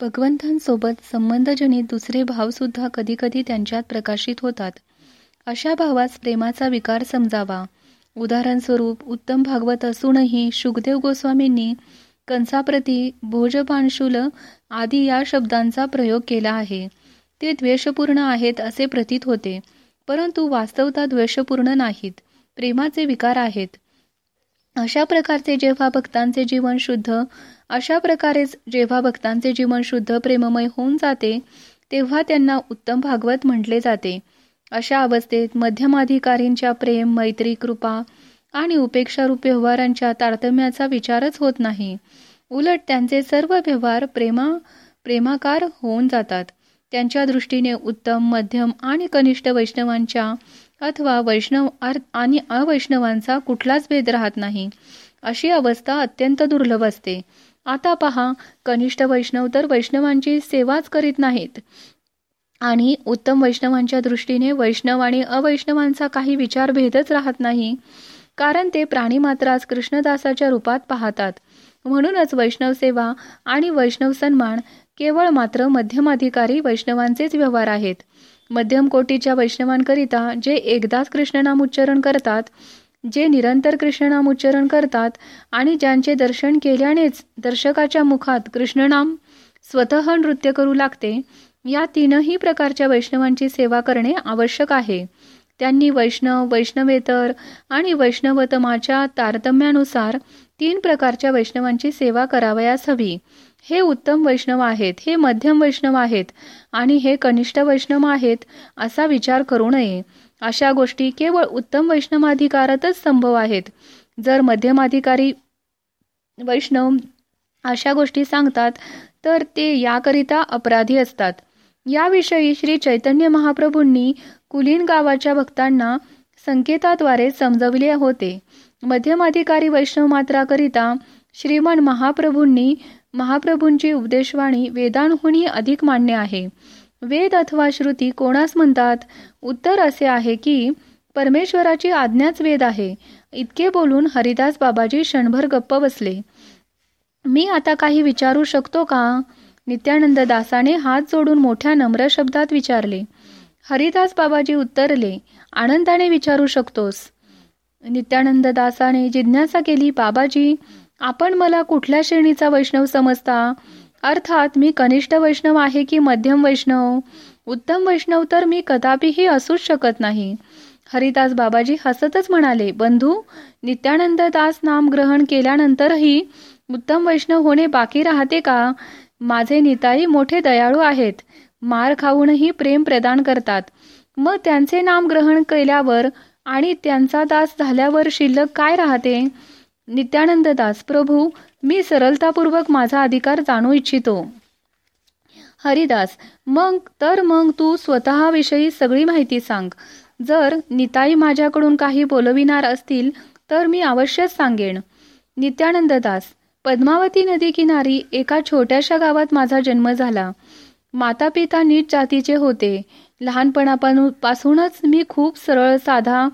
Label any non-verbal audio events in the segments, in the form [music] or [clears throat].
भगवंतांसोबत संबंधजनित दुसरे भावसुद्धा कधीकधी त्यांच्यात प्रकाशित होतात. अशा भावास प्रेमाचा विकार समजावा. उदाहरणस्वरूप उत्तम भागवत असूनही शुकदेव गोस्वामींनी कंसाप्रती भोजपांशुल आदी या शब्दांचा प्रयोग केला आहे. ते द्वेषपूर्ण आहेत असे प्रतीत होते परंतु वास्तवता द्वेषपूर्ण नाहीत. प्रेमाचे विकार आहेत. अशा प्रकारचे जेव्हा भक्तांचे जीवन शुद्ध अशा प्रकारेच जेव्हा भक्तांचे जीवन शुद्ध प्रेममय होऊन जाते तेव्हा त्यांना उत्तम भागवत म्हटले जाते. अशा अवस्थेत मध्यमाधिकारींच्या प्रेम मैत्री कृपा आणि उपेक्षारूप व्यवहारांच्या तारतम्याचा विचारच होत नाही. उलट त्यांचे सर्व व्यवहार प्रेमा प्रेमाकार होऊन जातात. त्यांच्या दृष्टीने उत्तम मध्यम आणि कनिष्ठ वैष्णवांच्या अथवा वैष्णव आणि अवैष्णवांचा कुठलाच भेद राहत नाही. अशी अवस्था अत्यंत दुर्लभ असते. आता पहा कनिष्ठ वैष्णव तर वैष्णवांची सेवाच करीत नाहीत. आणि उत्तम वैष्णवांच्या दृष्टीने वैष्णव आणि अवैष्णवांचा काही विचार भेदच राहत नाही कारण ते प्राणी मात्रास कृष्णदासाच्या रूपात पाहतात. म्हणूनच वैष्णव सेवा आणि वैष्णव सन्मान केवळ मात्र मध्यमाधिकारी वैष्णवांचेच व्यवहार आहेत. मध्यम कोटीच्या वैष्णवांकरिता जे एकदाच कृष्णनाम उच्चारण करतात जे निरंतर कृष्णनाम उच्चारण करतात आणि ज्यांचे दर्शन केल्यानेच दर्शकाच्या मुखात कृष्णनाम स्वतः नृत्य करू लागते या तीनही प्रकारच्या वैष्णवांची सेवा करणे आवश्यक आहे. त्यांनी वैष्णव वैष्णवेतर आणि वैष्णवतमाच्या तारतम्यानुसार तीन प्रकारच्या वैष्णवांची सेवा करावयास हवी. हे उत्तम वैष्णव आहेत हे मध्यम वैष्णव आहेत आणि हे कनिष्ठ वैष्णव आहेत असा विचार करू नये. अशा गोष्टी केवळ उत्तम वैष्णवाधिकारातच संभव आहेत. जर मध्यमाधिकारी वैष्णव अशा गोष्टी सांगतात तर ते याकरिता अपराधी असतात. याविषयी श्री चैतन्य महाप्रभूंनी कुलीन गावाच्या भक्तांना संकेताद्वारे समजवले होते. मध्यमाधिकारी वैष्णव मात्राकरिता श्रीमन महाप्रभूंनी महाप्रभूंची उपदेशवाणी वेदांहूनही अधिक मान्य आहे. वेद अथवा श्रुती कोणास म्हणतात? उत्तर असे आहे की परमेश्वराची आज्ञाच वेद आहे. इतके बोलून हरिदास बाबाजी क्षणभर गप्प बसले. मी आता काही विचारू शकतो का? नित्यानंद दासाने हात जोडून मोठ्या नम्र शब्दात विचारले. हरिदास बाबाजी उत्तरले आनंदाने विचारू शकतोस. नित्यानंद दासाने जिज्ञासा केली बाबाजी आपण मला कुठल्या श्रेणीचा वैष्णव समजता? अर्थात मी कनिष्ठ वैष्णव आहे की मध्यम वैष्णव? उत्तम वैष्णव तर मी कदापिही असूच शकत नाही. हरिदास बाबाजी हसतच म्हणाले बंधू नित्यानंद दास नाम ग्रहण केल्यानंतरही उत्तम वैष्णव होणे बाकी राहते का? माझे निताई मोठे दयाळू आहेत. मार खाऊनही प्रेम प्रदान करतात. मग त्यांचे नाम ग्रहण केल्यावर आणि त्यांचा दास झाल्यावर शिल्लक काय राहते? नित्यानंद दास प्रभू मी सरलतापूर्वक माझा अधिकार जाणू इच्छितो. हरिदास मग तर मग तू स्वतःविषयी सगळी माहिती सांग. जर निताई माझ्याकडून काही बोलविणार असतील तर मी अवश्यच सांगेन. नित्यानंद दास पद्मावती नदी किनारी एका छोट्याशा गावात माझा जन्म झाला. माता पिता नीट जातीचे होते. लहानपणापासूनच मी खूप सरळ साधा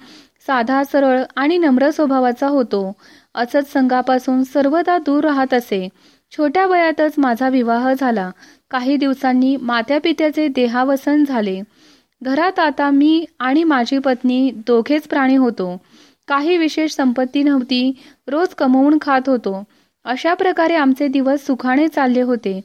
साधा सरळ आणि नम्र स्वभावाचा होतो. असच संघापासून सर्वदा दूर राहत असे. छोट्या वयातच माझा विवाह झाला. काही दिवसांनी मात्या पित्याचे देहावसन झाले. घरात आता मी आणि माझी पत्नी दोघेच प्राणी होतो. काही विशेष संपत्ती नव्हती. रोज कमवून खात होतो. अशा प्रकारे आमचे दिवस सुखाने चालले होते.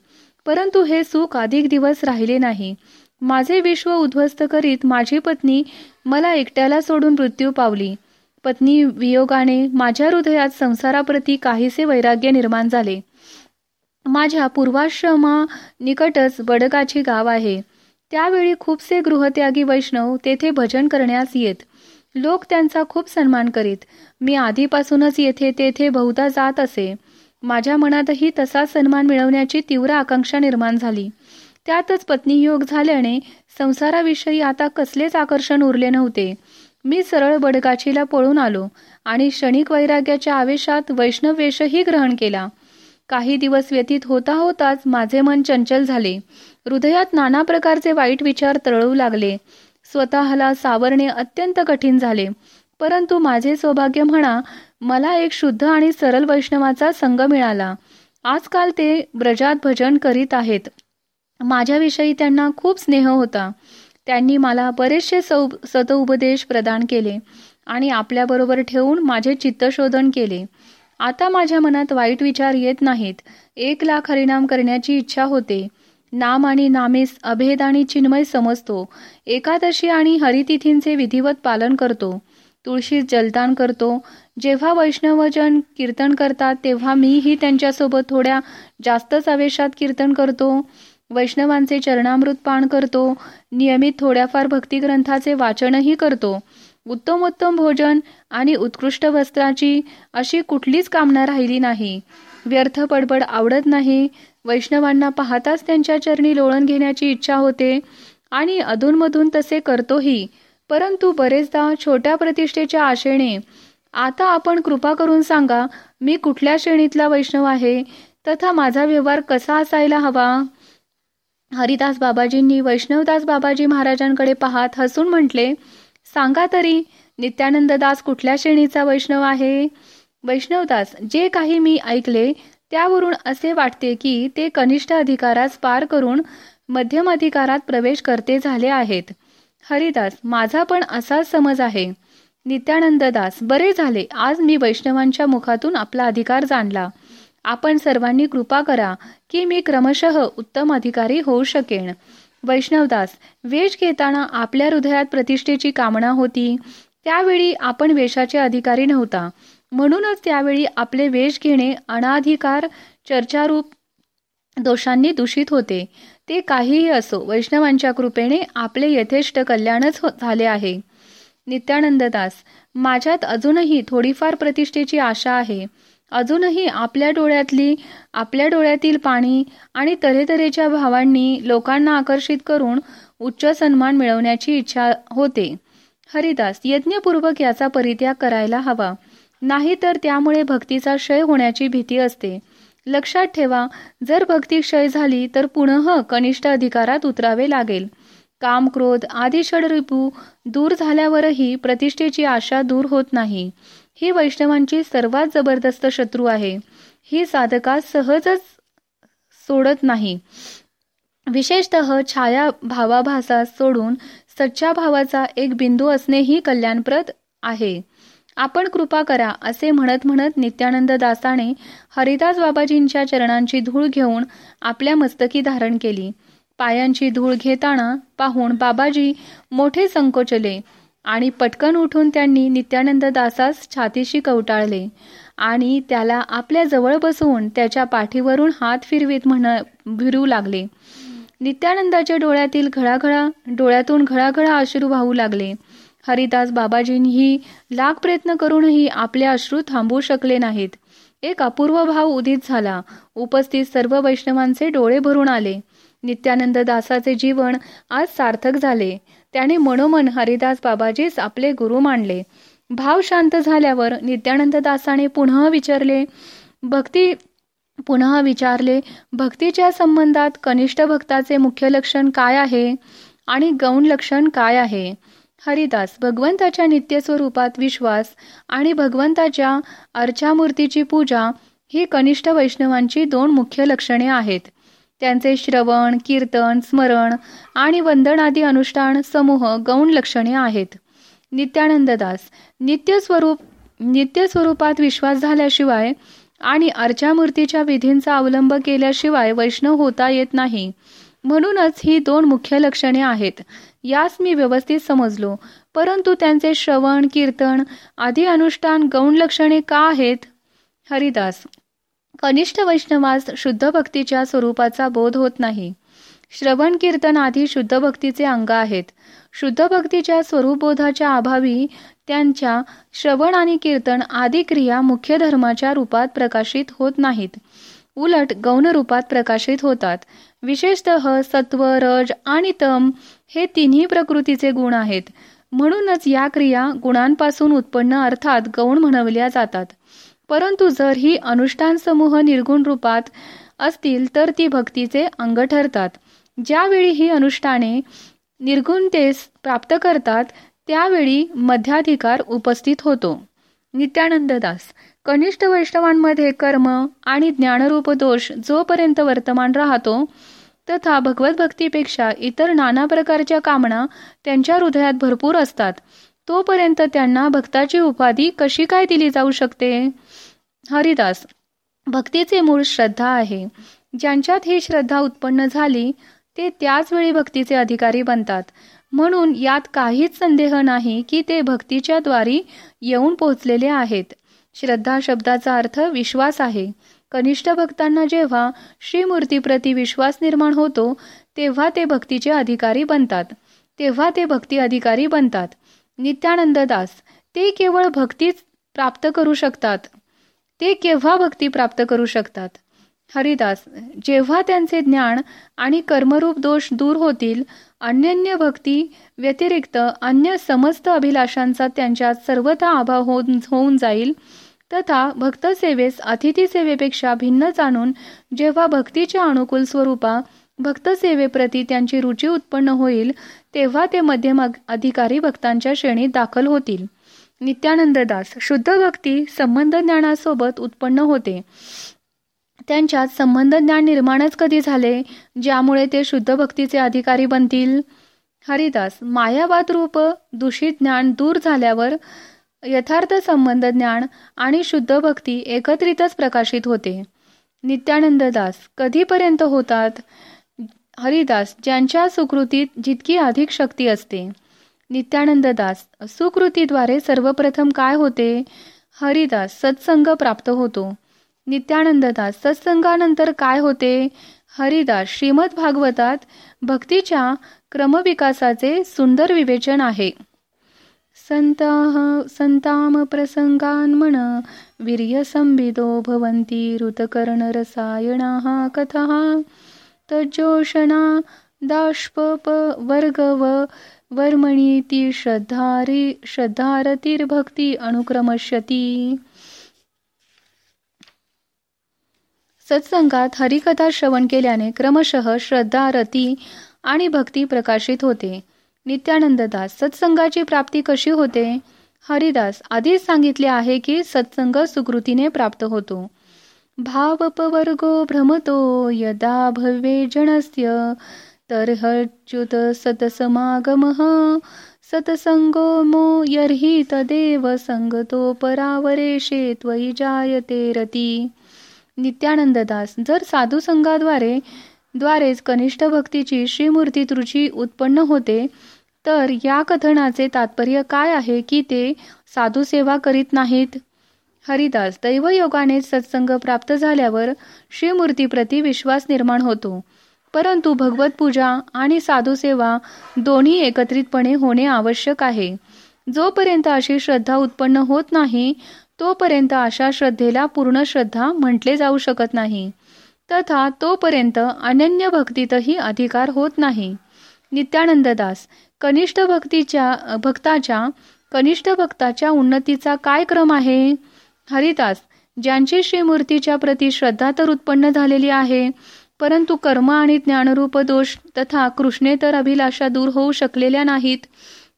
परंतु हे सुख अधिक दिवस राहिले नाही. माझे विश्व उद्ध्वस्त करीत माझी पत्नी मला एकट्याला सोडून मृत्यू पावली. पत्नी वियोगाने माझ्या हृदयात संसाराप्रती काहीसे वैराग्य निर्माण झाले. माझ्या पूर्वाश्रमा निकटच बडगाची गाव आहे. त्यावेळी खूपसे गृहत्यागी वैष्णव तेथे भजन करण्यास येत. लोक त्यांचा खूप सन्मान करीत. मी आधीपासूनच येथे तेथे बहुधा जात असे. माझ्या मनातही तसा सन्मान मिळवण्याची तीव्र आकांक्षा निर्माण झाली. त्यातच पत्नीयोग झाल्याने संसाराविषयी आता कसलेच आकर्षण उरले नव्हते. मी सरळ बडगाछीला पळून आलो आणि क्षणिक वैराग्याच्या आवेशात वैष्णव वेषही ग्रहण केला. काही दिवस व्यतीत होता होताच माझे मन चंचल झाले. हृदयात नाना प्रकारचे वाईट विचार तळू लागले. स्वतःला सावरणे अत्यंत कठीण झाले. परंतु माझे सौभाग्य म्हणा मला एक शुद्ध आणि सरळ वैष्णवाचा संघ मिळाला. आजकाल ते ब्रजात भजन करीत आहेत. माझ्याविषयी त्यांना खूप स्नेह होता. त्यांनी मला बरेचसे सौ सतउपदेश प्रदान केले आणि आपल्याबरोबर ठेवून माझे चित्तशोधन केले. आता माझ्या मनात वाईट विचार येत नाहीत. एक लाख हरिनाम करण्याची इच्छा होते. नाम आणि नामेस अभेद आणि चिन्मय समजतो. एकादशी आणि हरितिथींचे विधिवत पालन करतो. तुळशीत जलदान करतो. जेव्हा वैष्णवजन कीर्तन करतात तेव्हा मीही त्यांच्यासोबत थोड्या जास्तच आवेशात कीर्तन करतो. वैष्णवांचे चरणामृत पान करतो नियमित थोड्याफार भक्तिग्रंथाचे वाचनही करतो. उत्तमोत्तम भोजन आणि उत्कृष्ट वस्त्राची अशी कुठलीच कामना राहिली नाही. व्यर्थ पडबड आवडत नाही. वैष्णवांना पाहताच त्यांच्या चरणी लोळण घेण्याची इच्छा होते आणि अधूनमधून तसे करतोही. परंतु बरेचदा छोट्या प्रतिष्ठेच्या आशेने आता आपण कृपा करून सांगा मी कुठल्या श्रेणीतला वैष्णव आहे? तथा माझा व्यवहार कसा असायला हवा? हरिदास बाबाजींनी वैष्णवदास बाबाजी महाराजांकडे पाहत हसून म्हटले सांगा तरी नित्यानंददास कुठल्या श्रेणीचा वैष्णव आहे? वैष्णवदास जे काही मी ऐकले त्यावरून असे वाटते की ते कनिष्ठ अधिकारास पार करून मध्यम अधिकारात प्रवेश करते झाले आहेत. हरिदास माझा पण असाच समज आहे. नित्यानंद दास बरे झाले. आज मी वैष्णवांच्या मुखातून आपला अधिकार जाणला. आपण सर्वांनी कृपा करा की मी क्रमशः उत्तम अधिकारी होऊ शकेन. वैष्णवदास वेश घेताना आपल्या हृदयात प्रतिष्ठेची कामना होती. त्यावेळी आपण वेशाचे अधिकारी नव्हता. म्हणूनच त्यावेळी आपले वेश घेणे अनाधिकार चर्चारूप दोषांनी दूषित होते. ते काहीही असो वैष्णवांच्या कृपेने आपले यथेष्ट कल्याणच हो-, झाले आहे. नित्यानंददास माझ्यात अजूनही थोडीफार प्रतिष्ठेची आशा आहे. अजूनही आपल्या डोळ्यातली आपल्या डोळ्यातील पाणी आणि तऱ्हेतऱ्हेच्या भावांनी लोकांना आकर्षित करून उच्च सन्मान मिळवण्याची इच्छा होते. हरिदास यज्ञपूर्वक याचा परित्याग करायला हवा. नाहीतर त्यामुळे भक्तीचा क्षय होण्याची भीती असते. लक्षात ठेवा जर भक्ती क्षय झाली तर पुनः कनिष्ठ अधिकारात उतरावे लागेल. काम क्रोध आदी षडरिपू दूर झाल्यावरही प्रतिष्ठेची आशा दूर होत नाही. ही वैष्णवांची सर्वात जबरदस्त शत्रू आहे. ही साधका सहजच सोडत नाही. विशेषत छाया भावाभासास सोडून सच्च्या भावाचा एक बिंदू असणेही कल्याणप्रद आहे. आपण कृपा करा असे म्हणत म्हणत नित्यानंद दासाने हरिदास बाबाजींच्या चरणांची धूळ घेऊन आपल्या मस्तकी धारण केली. पायांची धूळ घेताना पाहून बाबाजी मोठे संकोचले. आणि पटकन उठून त्यांनी नित्यानंद दासास छातीशी कवटाळले आणि त्याला आपल्या जवळ बसवून त्याच्या पाठीवरून हात फिरवीत म्हण भिरू लागले. नित्यानंदाच्या डोळ्यातील घळाघळा डोळ्यातून घळाघळा अश्रू वाहू लागले. हरिदास बाबाजींनी लाख प्रयत्न करूनही आपले अश्रू थांबवू शकले नाहीत. एक अपूर्व भाव उदित झाला. उपस्थित सर्व वैष्णवांचे डोळे भरून आले. नित्यानंद दासाचे जीवन आज सार्थक झाले. त्याने मनोमन हरिदास बाबाजीच आपले गुरु मानले. भाव शांत झाल्यावर नित्यानंद दासाने पुन्हा विचारले भक्ती पुन्हा विचारले भक्तीच्या संबंधात कनिष्ठ भक्ताचे मुख्य लक्षण काय आहे आणि गौण लक्षण काय आहे हरिदास भगवंताच्या नित्य स्वरूपात विश्वास आणि भगवंताच्या अर्चामूर्तीची पूजा ही कनिष्ठ वैष्णवांची दोन मुख्य लक्षणे आहेत. त्यांचे श्रवण कीर्तन स्मरण आणि वंदन आदी अनुष्ठान समूह गौण लक्षणे आहेत. नित्यानंददास नित्यस्वरूप नित्यस्वरूपात नित्य स्वरूपात विश्वास झाल्याशिवाय आणि अर्चामूर्तीच्या विधींचा अवलंब केल्याशिवाय वैष्णव होता येत नाही. म्हणूनच ही दोन मुख्य लक्षणे आहेत. यास मी व्यवस्थित समजलो. परंतु त्यांचे श्रवण कीर्तन आदी अनुष्ठान गौण लक्षणे का आहेत? हरिदास कनिष्ठ वैष्णवास शुद्ध भक्तीच्या स्वरूपाचा बोध होत नाही. श्रवण कीर्तन आधी शुद्ध भक्तीचे अंग आहेत. शुद्ध भक्तीच्या स्वरूपबोधाच्या अभावी त्यांच्या श्रवण आणि कीर्तन आदी क्रिया मुख्य धर्माच्या रूपात प्रकाशित होत नाहीत. उलट गौण रूपात प्रकाशित होतात. विशेषतः सत्व रज आणि तम हे तिन्ही प्रकृतीचे गुण आहेत. म्हणूनच या क्रिया गुणांपासून उत्पन्न अर्थात गौण म्हणवल्या जातात. परंतु जर ही अनुष्ठान समूह निर्गुण रूपात असतील तर ती भक्तीचे अंग ठरतात. ज्यावेळी ही अनुष्ठाने निर्गुणतेस प्राप्त करतात त्यावेळी मध्याधिकार उपस्थित होतो. नित्यानंद दास कनिष्ठ वैष्णवांमध्ये कर्म आणि ज्ञानरूप दोष जोपर्यंत वर्तमान राहतो तथा भगवत भक्तीपेक्षा इतर नाना प्रकारच्या कामना त्यांच्या हृदयात भरपूर असतात तोपर्यंत त्यांना भक्ताची उपाधी कशी काय दिली जाऊ शकते? हरिदास भक्तीचे मूळ श्रद्धा आहे. ज्यांच्यात ही श्रद्धा उत्पन्न झाली ते त्याच वेळी भक्तीचे अधिकारी बनतात. म्हणून यात काहीच संदेह नाही की ते भक्तीच्या द्वारी येऊन पोहोचलेले आहेत. श्रद्धा शब्दाचा अर्थ विश्वास आहे. कनिष्ठ भक्तांना जेव्हा श्रीमूर्तीप्रती विश्वास निर्माण होतो तेव्हा ते भक्तीचे अधिकारी बनतात. तेव्हा ते भक्ती अधिकारी बनतात. नित्यानंद दास ते केवळ भक्तीच प्राप्त करू शकतात. ते केव्हा भक्ती प्राप्त करू शकतात? हरिदास जेव्हा त्यांचे ज्ञान आणि कर्मरूप दोष दूर होतील अन्यन्य भक्ती व्यतिरिक्त अन्य समस्त अभिलाषांचा त्यांच्यात सर्वथा अभाव होऊन होऊन जाईल. तथा भक्तसेवेस अतिथी सेवेपेक्षा भिन्न जाणून जेव्हा भक्तीच्या अनुकूल स्वरूपा भक्तसेवेप्रती त्यांची रुची उत्पन्न होईल तेव्हा ते मध्यम अधिकारी भक्तांच्या श्रेणीत दाखल होतील. नित्यानंद दास शुद्ध भक्ती संबंध ज्ञानासोबत उत्पन्न होते. त्यांच्यात संबंध ज्ञान निर्माणच कधी झाले ज्यामुळे ते शुद्ध भक्तीचे अधिकारी बनतील? हरिदास मायावाद रूप दूषित ज्ञान दूर झाल्यावर यथार्थ संबंध ज्ञान आणि शुद्ध भक्ती एकत्रितच प्रकाशित होते. नित्यानंद दास कधीपर्यंत होतात? हरिदास ज्यांच्या सुकृतीत जितकी अधिक शक्ती असते. नित्यानंद दास सुकृतीद्वारे सर्वप्रथम काय होते? हरिदास सत्संग प्राप्त होतो. नित्यानंददास सत्संगानंतर काय होते? हरिदास श्रीमद भागवतात भक्तीच्या क्रमविकासाचे सुंदर विवेचन आहे. संताह संताम प्रसंगान म्हण वीर्यसंबिदो भवंती ऋतकर्ण रसायना कथा. तज्जोषणा दाष्प व वर्मणी ती श्रद्धारी श्रद्धारतीर्भक्ती अनुक्रमश्यती। सत्संगात हरिकथा श्रवण केल्याने क्रमशः श्रद्धा रती आणि भक्ती प्रकाशित होते. नित्यानंददास सत्संगाची प्राप्ती कशी होते? हरिदास आधीच सांगितले आहे की सत्संग सुकृतीने प्राप्त होतो. भावपवर्गो भ्रमतो यदा भव्ये जनस्य तर्हच्युत सतसमागम सतसंगो मो यर्हि तदेव संगतो परावरेशे त्वयि जायते रती। नित्यानंददास जर साधू संघाद्वारे द्वारेच कनिष्ठ भक्तीची श्रीमूर्ती तृची उत्पन्न होते तर या कथनाचे तात्पर्य काय आहे की ते साधू सेवा करीत नाहीत? हरिदास दैवयोगाने सत्संग प्राप्त झाल्यावर श्रीमूर्तीप्रती विश्वास निर्माण होतो. परंतु भगवत पूजा आणि साधुसेवा दोन्ही एकत्रितपणे होणे आवश्यक आहे. जोपर्यंत अशी श्रद्धा उत्पन्न होत नाही तोपर्यंत अशा श्रद्धेला पूर्ण श्रद्धा म्हटले जाऊ शकत नाही. तथा तोपर्यंत अनन्य भक्तीतही अधिकार होत नाही. नित्यानंद दास कनिष्ठ भक्तीच्या भक्ताच्या कनिष्ठ भक्ताच्या उन्नतीचा काय क्रम आहे? हरिदास ज्यांची श्रीमूर्तीच्या प्रती श्रद्धा तर उत्पन्न झालेली आहे परंतु कर्म आणि ज्ञानरूप दोष तथा कृष्णेतर अभिलाषा दूर होऊ शकलेल्या नाहीत.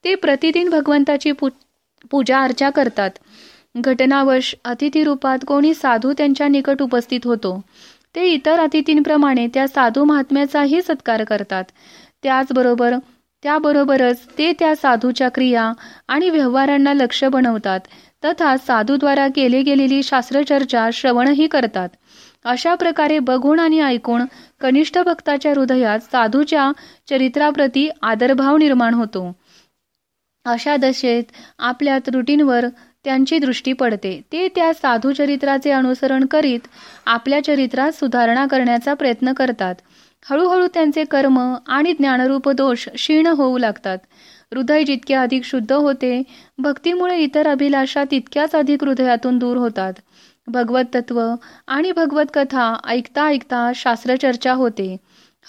ते प्रतिदिन भगवंताची पूजा अर्चा करतात. घटनावश अतिथी रूपात कोणी साधू त्यांच्या निकट उपस्थित होतो. ते इतर अतिथींप्रमाणे त्या साधू महात्म्याचाही सत्कार करतात. त्याचबरोबर त्याबरोबरच ते त्या साधूच्या क्रिया आणि व्यवहारांना लक्ष बनवतात. तथा साधूद्वारा केली गेलेली शास्त्रचर्चा श्रवणही करतात. अशा प्रकारे बघून आणि ऐकून कनिष्ठ भक्ताच्या हृदयात साधूच्या चरित्राप्रती आदरभाव निर्माण होतो. अशा दशेत आपल्या त्रुटींवर त्यांची दृष्टी पडते. ते त्या साधू चरित्राचे अनुसरण करीत आपल्या चरित्रात सुधारणा करण्याचा प्रयत्न करतात. हळूहळू त्यांचे कर्म आणि ज्ञानरूप दोष क्षीण होऊ लागतात. हृदय जितके अधिक शुद्ध होते भक्तीमुळे इतर अभिलाषा तितक्याच अधिक हृदयातून दूर होतात. भगवत तत्व आणि भगवत कथा ऐकता ऐकता शास्त्रचर्चा होते.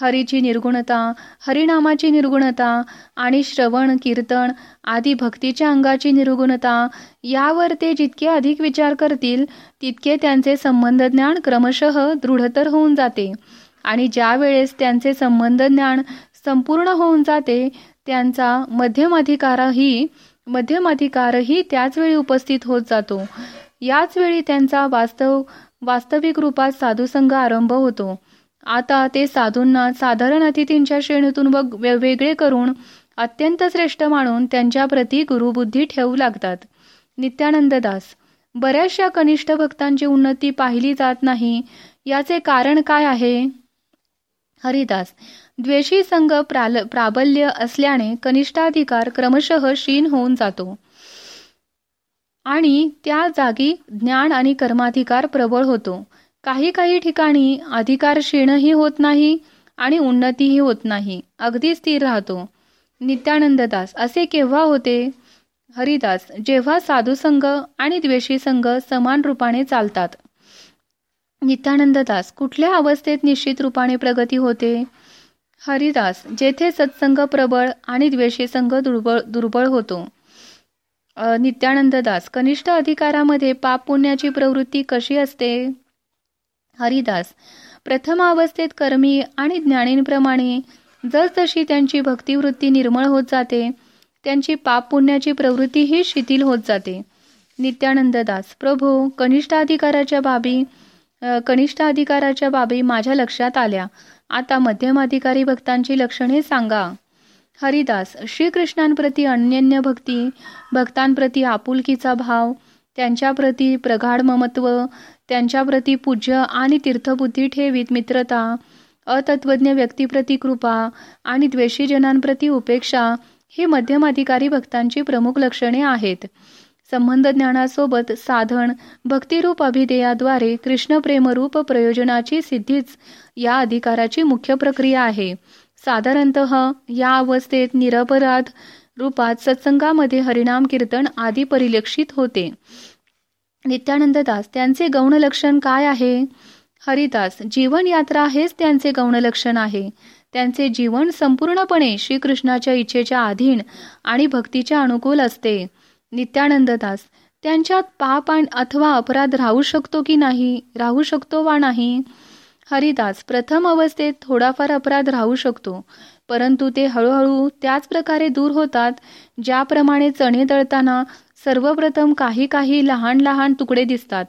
हरीची निर्गुणता हरिनामाची निर्गुणता आणि श्रवण कीर्तन आदी भक्तीच्या अंगाची निर्गुणता यावर ते जितके अधिक विचार करतील तितके त्यांचे संबंध ज्ञान क्रमशः दृढतर होऊन जाते. आणि ज्या वेळेस त्यांचे संबंध ज्ञान संपूर्ण होऊन जाते त्यांचा मध्यमाधिकारही मध्यमाधिकारही त्याचवेळी उपस्थित होत जातो. याच वेळी त्यांचा वास्तव वास्तविक रूपात साधुसंघ आरंभ होतो. आता ते साधूंना साधारण अतिथींच्या श्रेणीतून वेगळे करून अत्यंत श्रेष्ठ मानून त्यांच्याप्रती गुरुबुद्धी ठेवू लागतात. नित्यानंद दास बऱ्याचशा कनिष्ठ भक्तांची उन्नती पाहिली जात नाही. याचे कारण काय आहे? हरिदास. द्वेषी संघ प्राबल्य असल्याने कनिष्ठाधिकार क्रमशः क्षीण होऊन जातो. आणि त्या जागी ज्ञान आणि कर्माधिकार प्रबळ होतो. काही काही ठिकाणी अधिकार क्षीणही होत नाही आणि उन्नतीही होत नाही. अगदी स्थिर राहतो. नित्यानंद दास असे केव्हा होते? हरिदास जेव्हा साधू संघ आणि द्वेषी संघ समान रूपाने चालतात. नित्यानंद दास कुठल्या अवस्थेत निश्चित रूपाने प्रगती होते? हरिदास जेथे सत्संग प्रबळ आणि द्वेषी संघ दुर्बळ दुर्बळ होतो. नित्यानंद दास कनिष्ठ अधिकारामध्ये पाप पुण्याची प्रवृत्ती कशी असते? हरिदास प्रथम अवस्थेत कर्मी आणि ज्ञानींप्रमाणे जसजशी त्यांची भक्तिवृत्ती निर्मळ होत जाते त्यांची पाप पुण्याची प्रवृत्तीही शिथिल होत जाते. नित्यानंद दास प्रभू कनिष्ठ अधिकाराच्या बाबी कनिष्ठ अधिकाराच्या बाबी माझ्या लक्षात आल्या. आता मध्यम अधिकारी भक्तांची लक्षणे सांगा. हरिदास श्रीकृष्णांप्रती अन्यन्य भक्ती भक्तांप्रती आपुलकीचा भाव त्यांच्याप्रती प्रगाढ ममत्व त्यांच्याप्रती पूज्य आणि तीर्थबुद्धी ठेवीत मित्रता अतत्वज्ञ व्यक्तीप्रती कृपा आणि द्वेषीजनांप्रती उपेक्षा ही मध्यम अधिकारी भक्तांची प्रमुख लक्षणे आहेत. संबंध ज्ञानासोबत साधन भक्तिरूप अभिधेयाद्वारे कृष्णप्रेमरूप प्रयोजनाची सिद्धीच या अधिकाराची मुख्य प्रक्रिया आहे. साधारणत या अवस्थेत निरपराध रूपात सत्संगामध्ये हरिनाम कीर्तन आदी परिलक्षित होते. नित्यानंद दास त्यांचे गौण लक्षण काय आहे? हरिदास जीवन यात्रा हेच त्यांचे गौण लक्षण आहे. त्यांचे जीवन संपूर्णपणे श्रीकृष्णाच्या इच्छेच्या अधीन आणि भक्तीच्या अनुकूल असते. नित्यानंद दास त्यांच्यात पाप अथवा अपराध राहू शकतो की नाही राहू शकतो वा नाही? हरिदास प्रथम अवस्थेत थोडाफार अपराध राहू शकतो परंतु ते हळूहळू त्याच प्रकारे दूर होतात ज्याप्रमाणे चणे दळताना सर्वप्रथम काही काही लहान लहान तुकडे दिसतात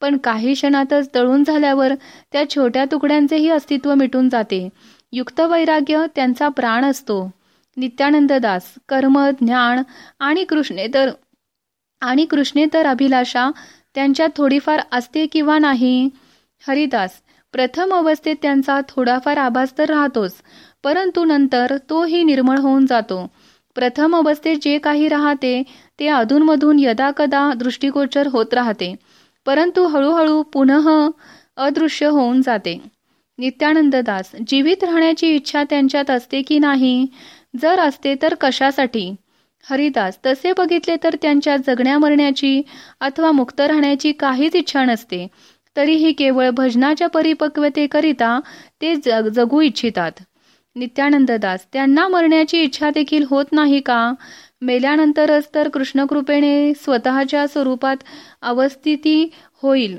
पण काही क्षणातच दळून झाल्यावर त्या छोट्या तुकड्यांचेही अस्तित्व मिटून जाते. युक्त वैराग्य त्यांचा प्राण असतो. नित्यानंद दास कर्म ज्ञान आणि कृष्णेतर आणि कृष्णेतर अभिलाषा त्यांच्यात थोडीफार असते किंवा नाही? हरिदास प्रथम अवस्थेत त्यांचा थोडाफार आभास तर राहतोच परंतु नंतर तोही निर्मळ होऊन जातो. प्रथम अवस्थेत जे काही राहते ते अधूनमधून यदाकदा दृष्टिगोचर होत राहते परंतु हळूहळू पुनः अदृश्य होऊन जाते. नित्यानंद दास जीवित राहण्याची इच्छा त्यांच्यात असते की नाही? जर असते तर कशासाठी? हरिदास तसे बघितले तर त्यांच्या जगण्या मरण्याची अथवा मुक्त राहण्याची काहीच इच्छा नसते. तरीही केवळ भजनाच्या परिपक्वतेकरिता ते जग जगू इच्छितात. नित्यानंददास त्यांना मरण्याची इच्छा देखील होत नाही का? मेल्यानंतरच तर कृष्णकृपेने स्वतःच्या स्वरूपात अवस्थिती होईल.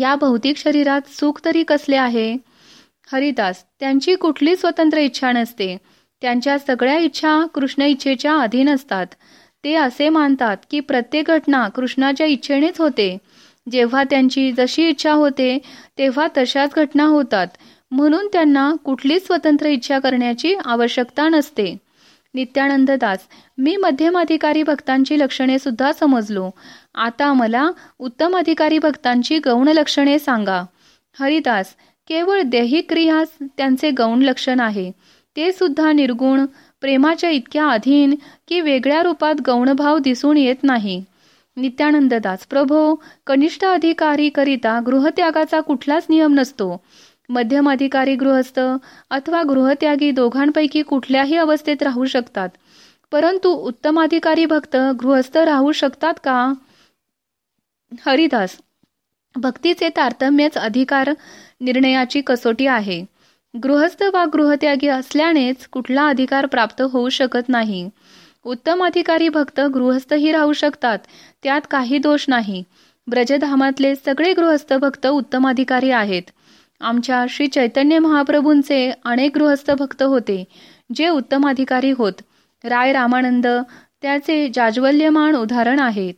या भौतिक शरीरात सुख तरी कसले आहे? हरिदास त्यांची कुठली स्वतंत्र इच्छा नसते. त्यांच्या सगळ्या इच्छा कृष्ण इच्छेच्या अधीन असतात. ते असे मानतात की प्रत्येक घटना कृष्णाच्या इच्छेनेच होते. जेव्हा त्यांची जशी इच्छा होते तेव्हा तशाच घटना होतात. म्हणून त्यांना कुठलीच स्वतंत्र इच्छा करण्याची आवश्यकता नसते. नित्यानंद दास मी मध्यम अधिकारी भक्तांची लक्षणे सुद्धा समजलो. आता मला उत्तम अधिकारी भक्तांची गौण लक्षणे सांगा. हरिदास केवळ दैहिक क्रियास त्यांचे गौण लक्षण आहे. ते सुद्धा निर्गुण प्रेमाच्या इतक्या अधीन की वेगळ्या रूपात गौणभाव दिसून येत नाही. नित्यानंद दास प्रभो कनिष्ठ अधिकारी करिता गृहत्यागाचा कुठलाच नियम नसतो. मध्यम अधिकारी गृहस्थ अथवा गृहत्यागी दोघांपैकी कुठल्याही अवस्थेत राहू शकतात. परंतु उत्तम अधिकारी भक्त गृहस्थ राहू शकतात का? हरिदास भक्तीचे तारतम्यच अधिकार निर्णयाची कसोटी आहे. गृहस्थ वा गृहत्यागी असल्यानेच कुठला अधिकार प्राप्त होऊ शकत नाही. उत्तम अधिकारी भक्त गृहस्थही राहू शकतात त्यात काही दोष नाही. ब्रजधामातले सगळे गृहस्थ भक्त उत्तम अधिकारी आहेत. आमच्या श्री चैतन्य महाप्रभूंचे अनेक गृहस्थ भक्त होते जे उत्तम अधिकारी होत. राय रामानंद त्याचे जाज्वल्यमान उदाहरण आहेत.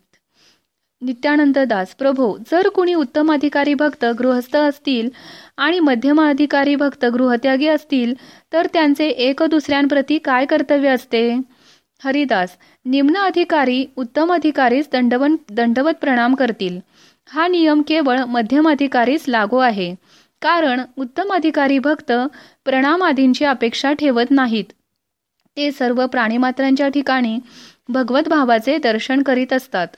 नित्यानंद दास प्रभो जर कुणी उत्तम अधिकारी भक्त गृहस्थ असतील आणि मध्यम अधिकारी भक्त गृहत्यागी असतील तर त्यांचे एक दुसऱ्यांप्रती काय कर्तव्य असते? हरिदास निम्न अधिकारी उत्तम अधिकारीस दंडवन दंडवत प्रणाम करतील. हा नियम केवळ मध्यम अधिकारीस लागू आहे. कारण उत्तम अधिकारी भक्त प्रणाम आदींची अपेक्षा ठेवत नाहीत. ते सर्व प्राणीमात्रांच्या ठिकाणी भगवत भावाचे दर्शन करीत असतात.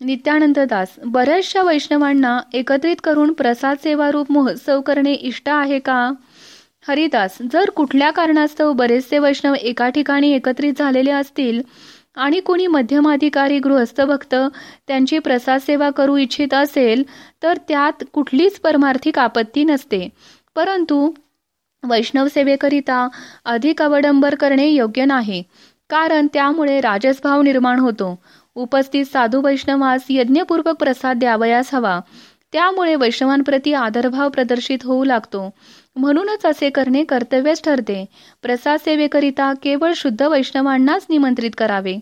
नित्यानंद दास बऱ्याचशा वैष्णवांना एकत्रित करून प्रसाद सेवा रूप महोत्सव करणे इष्ट आहे का? हरिदास जर कुठल्या कारणास्तव बरेचसे वैष्णव एका ठिकाणी एकत्रित झालेले असतील आणि कुणी मध्यमाधिकारी गृहस्थ भक्त त्यांची प्रसाद सेवा करू इच्छित असेल तर त्यात कुठलीच परमार्थिक आपत्ती नसते. परंतु वैष्णव सेवेकरिता अधिक अवडंबर करणे योग्य नाही कारण त्यामुळे राजसभाव निर्माण होतो. उपस्थित साधू वैष्णवास यज्ञपूर्वक प्रसाद द्यावयास हवा. त्यामुळे वैष्णवांप्रती आदरभाव प्रदर्शित होऊ लागतो. म्हणूनच असे करणे कर्तव्यच ठरते. प्रसाद सेवेकरिता केवळ शुद्ध वैष्णवांनाच निमंत्रित करावे.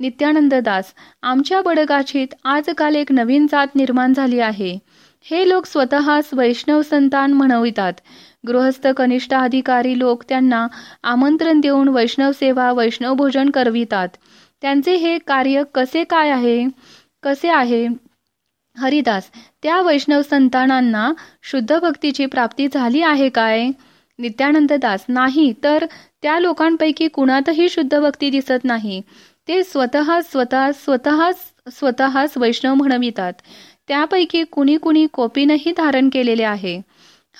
नित्यानंद दास आमच्या बडगाछीत आजकाल एक नवीन जात निर्माण झाली आहे. हे लोक स्वतःच वैष्णव संतान म्हणवितात. गृहस्थ कनिष्ठ अधिकारी लोक त्यांना आमंत्रण देऊन वैष्णव सेवा वैष्णव भोजन करवितात. त्यांचे हे कार्य कसे काय आहे? कसे आहे? हरिदास त्या वैष्णव संतानांना शुद्ध भक्तीची प्राप्ती झाली आहे काय? नित्यानंद दास नाही तर त्या लोकांपैकी कुणातही शुद्ध भक्ती दिसत नाही. ते स्वतः स्वतः स्वतःच स्वतःच वैष्णव म्हणवितात. त्यापैकी कुणी कुणी कोपीनही धारण केलेले आहे.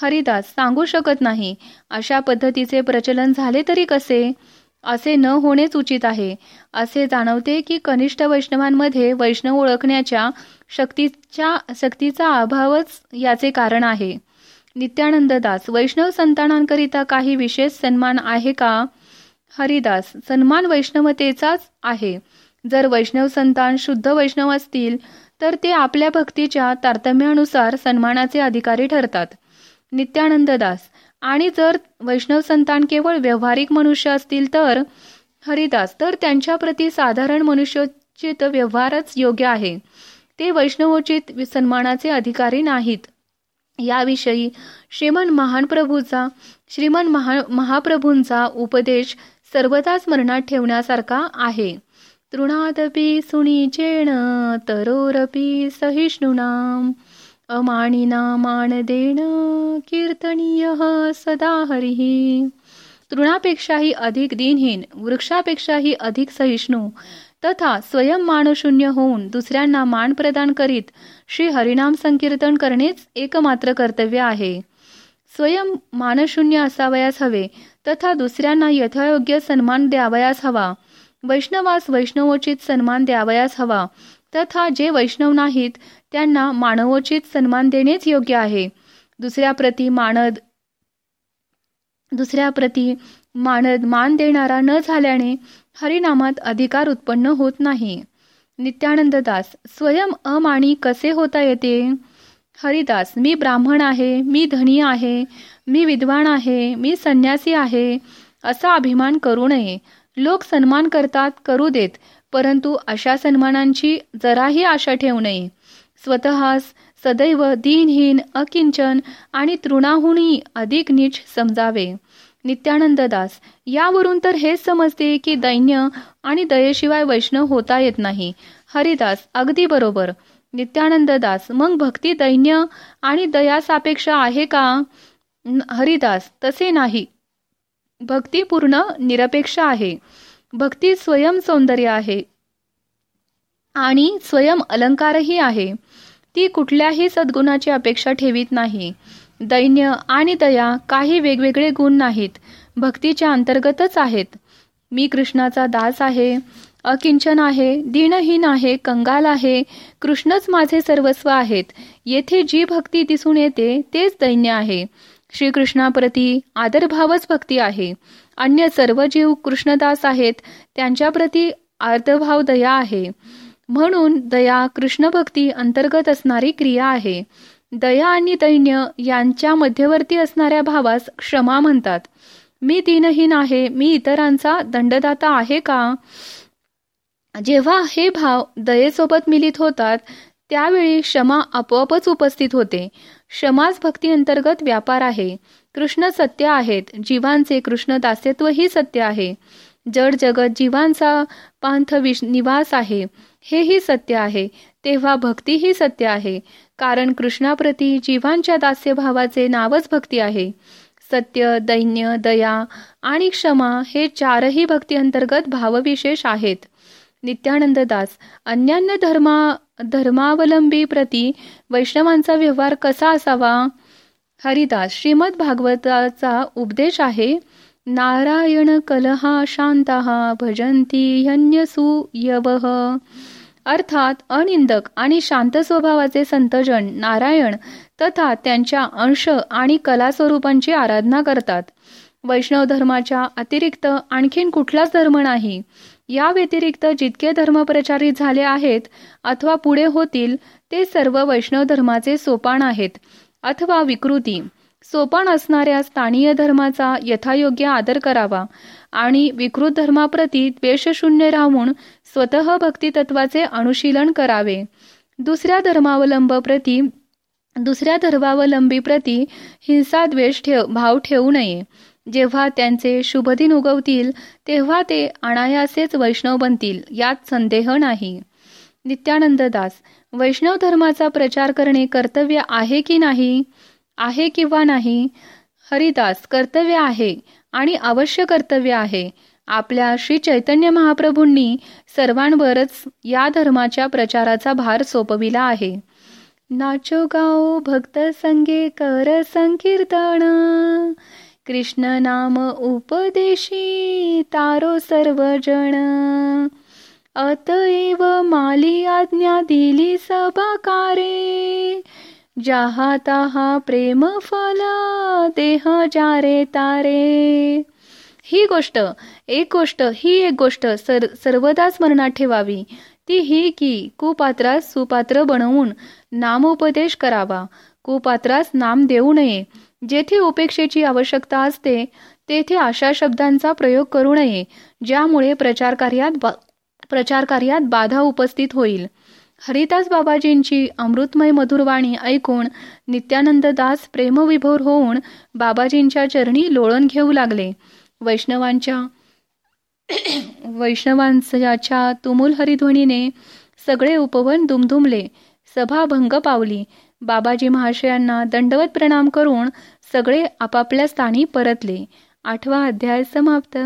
हरिदास सांगू शकत नाही. अशा पद्धतीचे प्रचलन झाले तरी कसे? असे न होणेच उचित आहे. असे जाणवते की कनिष्ठ वैष्णवांमध्ये वैष्णव ओळखण्याच्या शक्तीच्या शक्तीचा अभावच याचे कारण आहे. नित्यानंद दास वैष्णव संतानांकरिता काही विशेष सन्मान आहे का? हरिदास सन्मान वैष्णवतेचाच आहे. जर वैष्णव संतान शुद्ध वैष्णव असतील तर ते आपल्या भक्तीच्या तारतम्यानुसार सन्मानाचे अधिकारी ठरतात. नित्यानंद दास आणि जर वैष्णव संतान केवळ व्यवहारिक मनुष्य असतील तर हरिदास तर त्यांच्याप्रती साधारण मनुष्योचित व्यवहारच योग्य आहे. ते वैष्णवोचित सन्मानाचे अधिकारी नाहीत. याविषयी श्रीमन महाप्रभूचा श्रीमन महा महाप्रभूंचा उपदेश सर्वदा स्मरणात ठेवण्यासारखा आहे. तृणादपी सुनीचेण तरोरपी सहिष्णुनाम अमानिना मान देण कीर्तनीय सदा हरिही तृणापेक्षाही अधिक दिनहीन वृक्षापेक्षाही अधिक सहिष्णू तथा स्वयं मानशून्य होऊन दुसऱ्यांना मान प्रदान करीत श्री हरिनाम संकीर्तन करणेच एकमात्र कर्तव्य आहे. स्वयं मानशून्य असावयास हवे तथा दुसऱ्यांना यथायोग्य सन्मान द्यावयास हवा. वैष्णवास वैष्णवोचित सन्मान द्यावयास हवा तथा जे वैष्णव नाहीत त्यांना मानवोचित सन्मान देणेच योग्य आहे. दुसऱ्याप्रती मानद दुसऱ्याप्रती मानद मान देणारा न झाल्याने हरिनामात अधिकार उत्पन्न होत नाही. नित्यानंद दास स्वयं अमानी कसे होता येते? हरिदास मी ब्राह्मण आहे मी धनी आहे मी विद्वान आहे मी संन्यासी आहे असा अभिमान करू नये. लोक सन्मान करतात करू देत परंतु अशा सन्मानांची जराही आशा ठेवू नये. स्वतःस सदैव दिनहीन अकिंचन आणि तृणाहूनही अधिक नीच समजावे. नित्यानंद दास यावरून तर हेच समजते की दैन्य आणि दयेशिवाय वैष्णव होता येत नाही. हरिदास अगदी बरोबर. नित्यानंद दास मग भक्ती दैन्य आणि दया सापेक्ष आहे का? हरिदास तसे नाही. भक्ती पूर्ण निरपेक्ष आहे. भक्ती स्वयं सौंदर्य आहे. आणि स्वयं अलंकारही आहे. ती कुठल्याही सद्गुणाची अपेक्षा ठेवीत नाही. दैन्य आणि दया काही वेगवेगळे गुण नाहीत. भक्तीच्या अंतर्गतच आहेत. मी कृष्णाचा दास आहे. अकिंचन आहे. दीनहीन आहे. कंगाल आहे. कृष्णच माझे सर्वस्व आहेत. येथे जी भक्ती दिसून येते तेच दैन्य आहे. श्रीकृष्णाप्रती आदरभावच भक्ती आहे. अन्य सर्व जीव कृष्णदास आहेत. त्यांच्याप्रती अर्धभाव दया आहे. म्हणून दया कृष्णभक्ती अंतर्गत असणारी क्रिया आहे. दया आणि दैन्य यांच्या मध्यवर्ती असणाऱ्या भावास क्षमा म्हणतात. मी दिनहीन आहे मी इतरांचा दंडदाता आहे का? जेव्हा हे भाव दयेसोबत मिलित होतात त्यावेळी क्षमा आपोआपच उपस्थित होते. क्षमाच भक्ती अंतर्गत व्यापार आहे. कृष्ण सत्य आहेत जीवांचे कृष्ण दास्यत्व ही सत्य आहे. जड जगत जीवांचा पांथ निवास आहे. हेही सत्य आहे. तेव्हा भक्ती ही सत्य आहे. कारण कृष्णाप्रती जीवांच्या दास्यभावाचे नावच भक्ती आहे. सत्य दैन्य दया आणि क्षमा हे चारही भक्ती अंतर्गत भावविशेष आहेत. नित्यानंद दास अन्यान्य धर्मा धर्मावलंबी प्रती वैष्णवांचा व्यवहार कसा असावा? हरिदास श्रीमद भागवताचा उपदेश आहे. नारायण कलहा शांता भजंती यवह अर्थात अनिंदक आणि शांत स्वभावाचे संतजन नारायण तथा त्यांच्या अंश आणि कला स्वरूपांची आराधना करतात. वैष्णव धर्माच्या अतिरिक्त आणखीन कुठलाच धर्म नाही. या व्यतिरिक्त जितके धर्म प्रचारित झाले आहेत अथवा पुढे होतील ते सर्व वैष्णव धर्माचे सोपान आहेत. अथवा विकृती. सोपान असणाऱ्या स्थानीय धर्माचा यथायोग्य आदर करावा आणि विकृत धर्माप्रती द्वेषशून्य राहून स्वतः भक्तितत्वाचे अनुशीलन करावे. दुसऱ्या धर्मावलंब प्रती दुसऱ्या धर्मावलंबी प्रती हिंसा द्वेष ठेव भाव ठेवू नये. जेव्हा त्यांचे शुभदिन उगवतील तेव्हा ते अनायासेच वैष्णव बनतील यात संदेह नाही. नित्यानंद दास वैष्णव धर्माचा प्रचार करणे कर्तव्य आहे की नाही? आहे किंवा नाही हरिदास कर्तव्य आहे आणि अवश्य कर्तव्य आहे. आपल्या श्री चैतन्य महाप्रभूंनी सर्वांवरच या धर्माच्या प्रचाराचा भार सोपविला आहे. नाचो गाओ भक्त संगे कर संकीर्तन. कृष्ण नाम उपदेशी तारो सर्वजण. अतएव माली आज्ञा दिली सभाकारे. जहा ताहा प्रेम फला देह जारे तारे. ही गोष्ट एक गोष्ट ही एक गोष्ट सर सर्वदा स्मरणात ठेवावी. ती ही की कुपात्रास सुपात्र बनवून नामोपदेश करावा. कुपात्रास नाम देऊ नये. जेथे उपेक्षेची आवश्यकता असते तेथे अशा शब्दांचा प्रयोग करू नये ज्यामुळे प्रचार कार्यात प्रचार कार्यात बाधा उपस्थित होईल. हरिदास बाबाजींची अमृतमय मधुरवाणी ऐकून नित्यानंद दास प्रेमविभोर होऊन बाबाजींच्या चरणी लोळण घेऊ लागले. वैष्णवांच्या [clears throat] वैष्णवांच्या तुमुल हरिध्वनीने सगळे उपवन दुमधुमले सभा भंग पावली. बाबाजी महाशयांना दंडवत प्रणाम करून सगळे आपापल्या स्थानी परतले. आठवा अध्याय समाप्त.